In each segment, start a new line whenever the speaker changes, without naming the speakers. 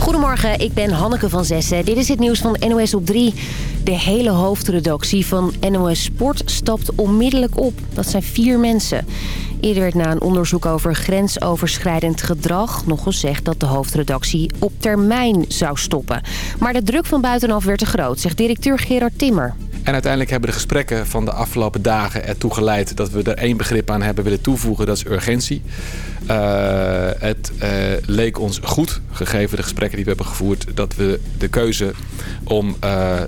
Goedemorgen, ik ben Hanneke van Zessen. Dit is het nieuws van NOS op 3. De hele hoofdredactie van NOS Sport stapt onmiddellijk op. Dat zijn vier mensen. Eerder werd na een onderzoek over grensoverschrijdend gedrag... nog gezegd dat de hoofdredactie op termijn zou stoppen. Maar de druk van buitenaf werd te groot, zegt directeur Gerard Timmer.
En uiteindelijk hebben de gesprekken van de afgelopen dagen ertoe geleid dat we er één begrip aan hebben willen toevoegen. Dat is urgentie. Uh, het uh, leek ons goed, gegeven de gesprekken die we hebben gevoerd, dat we de keuze om uh,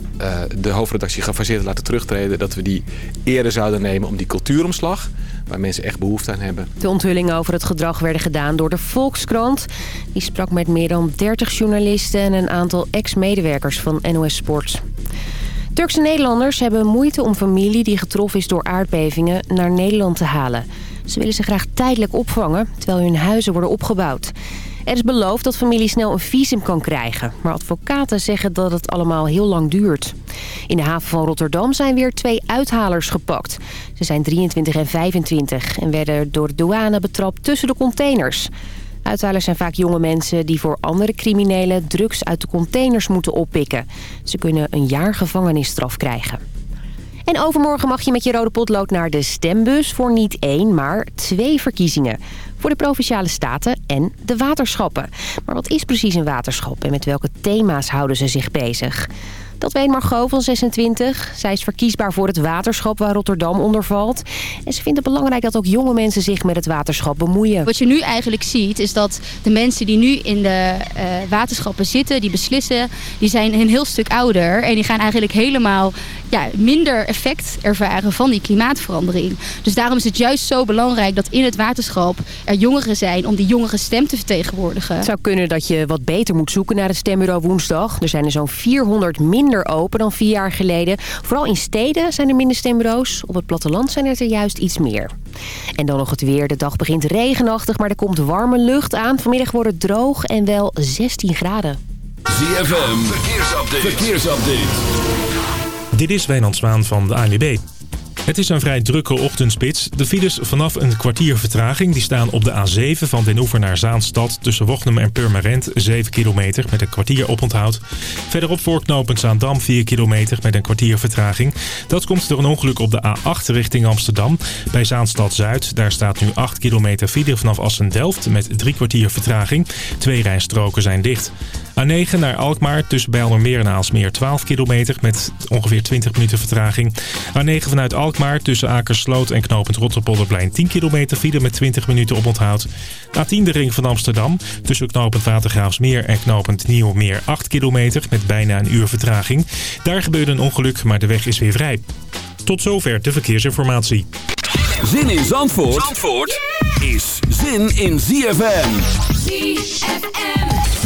de hoofdredactie gefaseerd te laten terugtreden, dat we die eerder zouden nemen om die cultuuromslag, waar mensen echt behoefte aan hebben.
De onthullingen over het gedrag werden gedaan door de Volkskrant. Die sprak met meer dan 30 journalisten en een aantal ex-medewerkers van NOS Sport. Turkse Nederlanders hebben moeite om familie die getroffen is door aardbevingen naar Nederland te halen. Ze willen ze graag tijdelijk opvangen, terwijl hun huizen worden opgebouwd. Er is beloofd dat familie snel een visum kan krijgen. Maar advocaten zeggen dat het allemaal heel lang duurt. In de haven van Rotterdam zijn weer twee uithalers gepakt. Ze zijn 23 en 25 en werden door de douane betrapt tussen de containers. Uithalers zijn vaak jonge mensen die voor andere criminelen drugs uit de containers moeten oppikken. Ze kunnen een jaar gevangenisstraf krijgen. En overmorgen mag je met je rode potlood naar de stembus voor niet één, maar twee verkiezingen. Voor de Provinciale Staten en de waterschappen. Maar wat is precies een waterschap en met welke thema's houden ze zich bezig? Dat weet Margot van 26. Zij is verkiesbaar voor het waterschap waar Rotterdam onder valt. En ze vindt het belangrijk dat ook jonge mensen zich met het waterschap bemoeien.
Wat je nu eigenlijk ziet is dat de mensen die nu in de uh, waterschappen zitten, die beslissen, die zijn een heel stuk ouder. En die gaan eigenlijk helemaal ja, minder effect ervaren van die klimaatverandering. Dus daarom is het juist zo belangrijk dat in het waterschap er jongeren zijn om die jongere stem te vertegenwoordigen.
Het zou kunnen dat je wat beter moet zoeken naar het stembureau woensdag. Er zijn er zo'n 400 minder open dan vier jaar geleden. Vooral in steden zijn er minder stembureaus. Op het platteland zijn er er juist iets meer. En dan nog het weer. De dag begint regenachtig, maar er komt warme lucht aan. Vanmiddag wordt het droog en wel 16 graden.
ZFM, verkeersupdate. verkeersupdate.
Dit is Wijnand Zwaan van de ANWB. Het is een vrij drukke ochtendspits. De files vanaf een kwartier vertraging die staan op de A7 van Den Oever naar Zaanstad... tussen Wochnum en Purmerend, 7 kilometer met een kwartier oponthoud. Verderop voorknopend Zaandam, 4 kilometer met een kwartier vertraging. Dat komt door een ongeluk op de A8 richting Amsterdam. Bij Zaanstad-Zuid, daar staat nu 8 kilometer file vanaf Assen-Delft... met drie kwartier vertraging. Twee rijstroken zijn dicht. A9 naar Alkmaar tussen Bijlmermeer en Aalsmeer 12 kilometer met ongeveer 20 minuten vertraging. A9 vanuit Alkmaar tussen Akersloot en Knopend Rotterpolderplein 10 kilometer file met 20 minuten oponthoud. A10 de ring van Amsterdam tussen Knopend Watergraafsmeer en Knopend Nieuwmeer 8 kilometer met bijna een uur vertraging. Daar gebeurde een ongeluk, maar de weg is weer vrij. Tot zover de verkeersinformatie.
Zin in Zandvoort, Zandvoort is zin in ZFM. ZFM.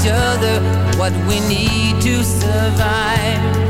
each other what we need to survive.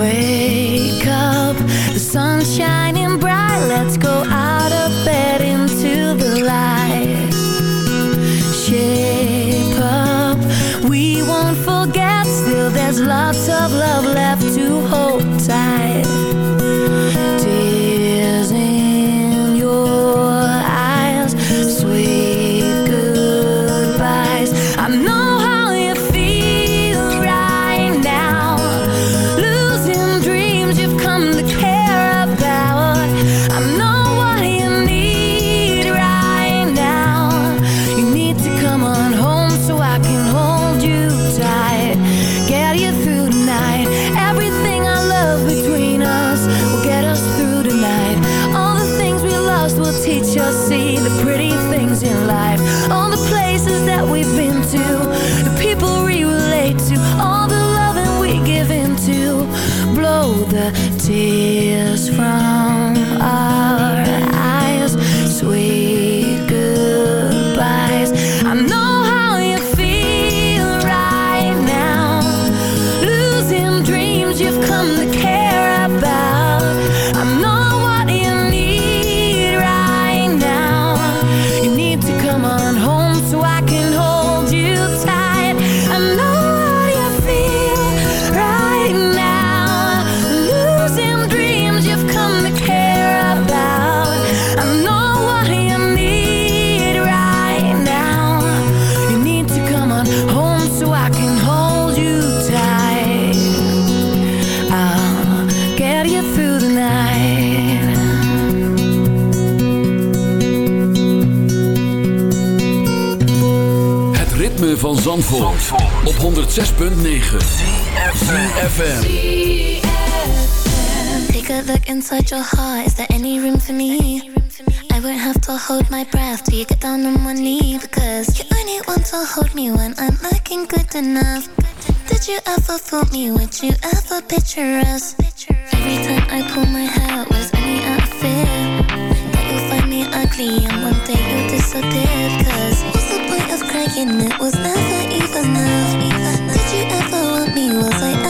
Wake up, the sun's shining bright. Let's go out of bed into the light. Shape up, we won't forget. Still there's lots of
ritme van Zandvoort, op 106.9 FM.
Take a look inside your heart. Is there any room for me? I won't have to hold my breath till you get down on one knee because you only want to hold me when I'm looking good enough. Did you ever fool me? Would you ever picture us? Every time I pull my hair, was only out of fear you'll find me ugly and one day you'll disappear. Cause of crying? It was never even enough. Did you ever want me? Was I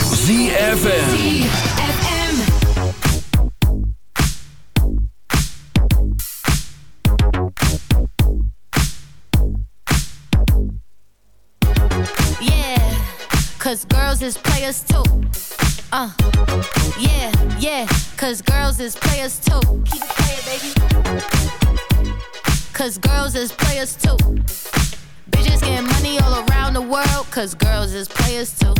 ZFM.
Cause girls is players too. Uh, yeah, yeah, cause girls is players too. Keep it playing, baby. Cause girls is players too. Bitches getting money all around the world, cause girls is players too.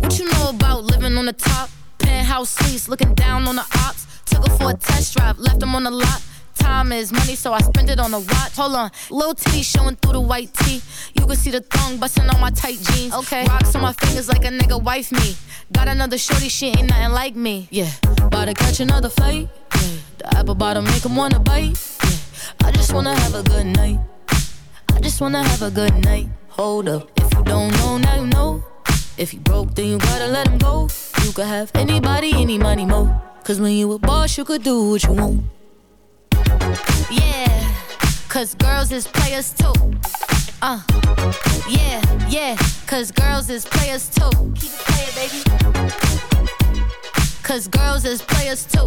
What you know about living on the top? Penthouse suites, looking down on the ops. Took her for a test drive, left them on the lot Time is money, so I spend it on a watch. Hold on, little titty showing through the white tee. You can see the thong busting on my tight jeans. Okay, rocks on my fingers like a nigga wife me. Got another shorty, she ain't nothing like me. Yeah, about to catch another fight. Yeah, the apple bottom make him wanna bite. Yeah, I just wanna have a good night. I just wanna have a good night. Hold up, if you don't know, now you know. If you broke, then you gotta let him go. You could have anybody, any money, mo. Cause when you a boss, you could do what you want. Yeah, cause girls is players too. Uh, yeah, yeah, cause girls is players too. Keep it playing, baby. Cause girls is players too.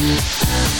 Yeah.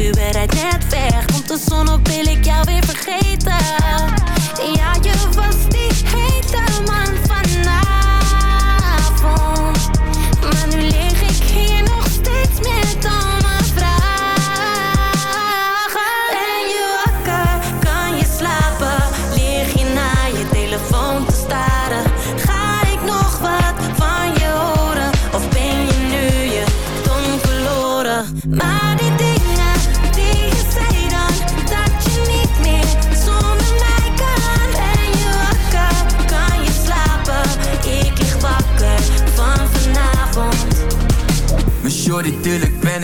U bereidt net weg, komt de zon op, wil ik jou weer vergeten. Ja, je was niet heter.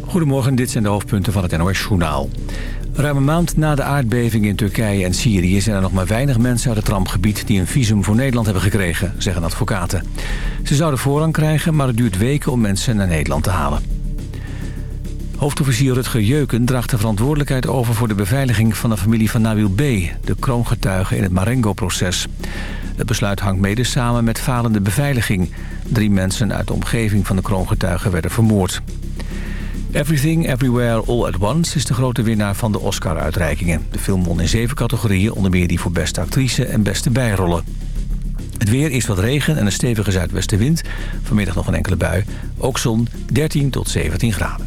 Goedemorgen, dit zijn de hoofdpunten van het NOS-journaal. Ruim een maand na de aardbeving in Turkije en Syrië... zijn er nog maar weinig mensen uit het rampgebied... die een visum voor Nederland hebben gekregen, zeggen advocaten. Ze zouden voorrang krijgen, maar het duurt weken om mensen naar Nederland te halen. Hoofdofficier Rutger Jeuken draagt de verantwoordelijkheid over... voor de beveiliging van de familie van Nabil B., de kroongetuige in het Marengo-proces. Het besluit hangt mede samen met falende beveiliging. Drie mensen uit de omgeving van de kroongetuige werden vermoord. Everything, Everywhere, All at Once is de grote winnaar van de Oscar-uitreikingen. De film won in zeven categorieën, onder meer die voor beste actrice en beste bijrollen. Het weer is wat regen en een stevige zuidwestenwind. Vanmiddag nog een enkele bui. Ook zon 13 tot 17 graden.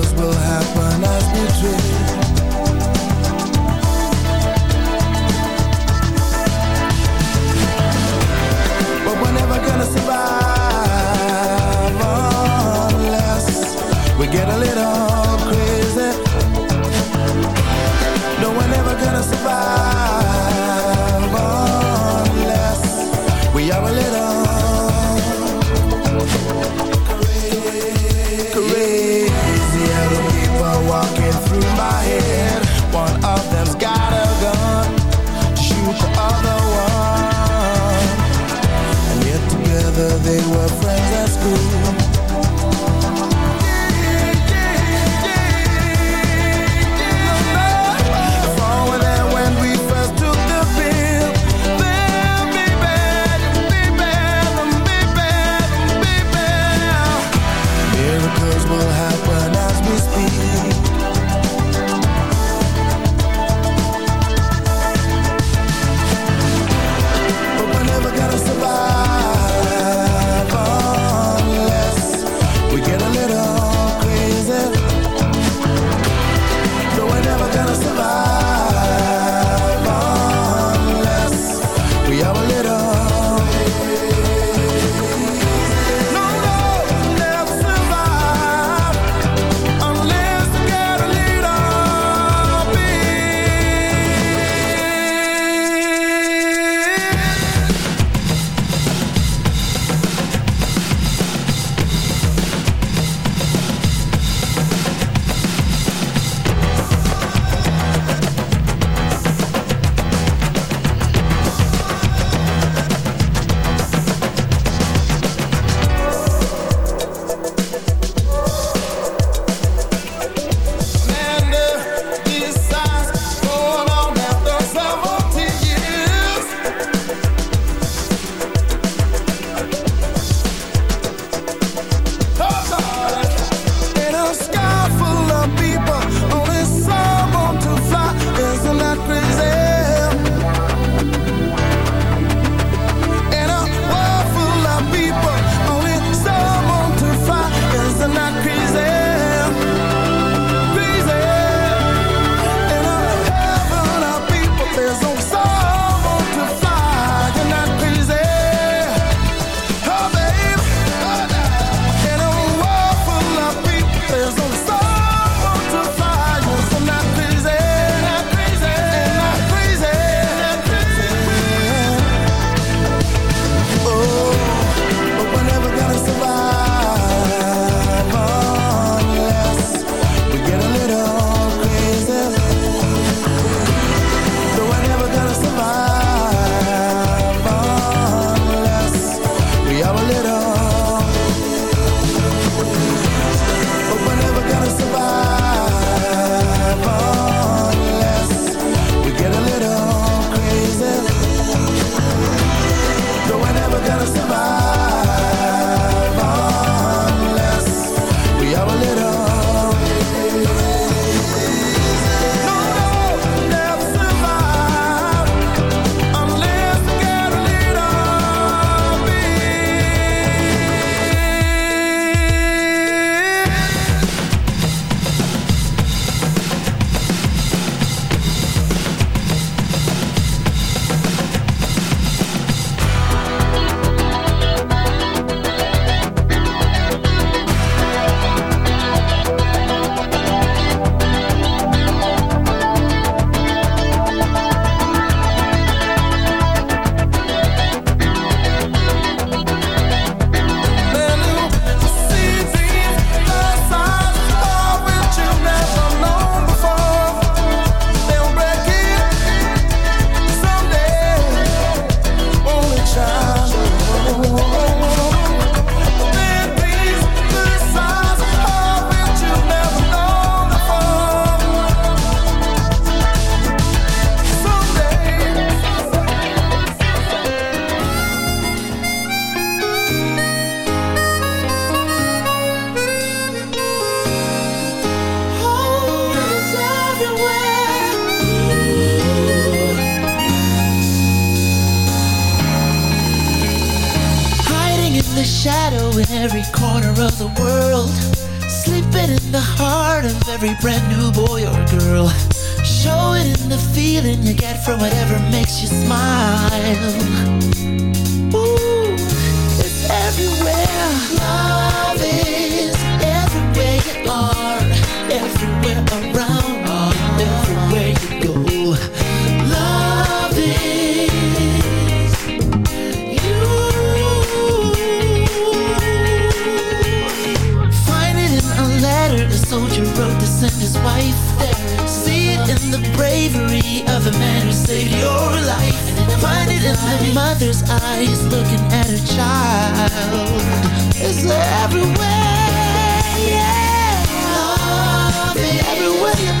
But we're never gonna survive unless we get a little
It's a mother's eyes looking at her child. is everywhere, yeah. Love everywhere.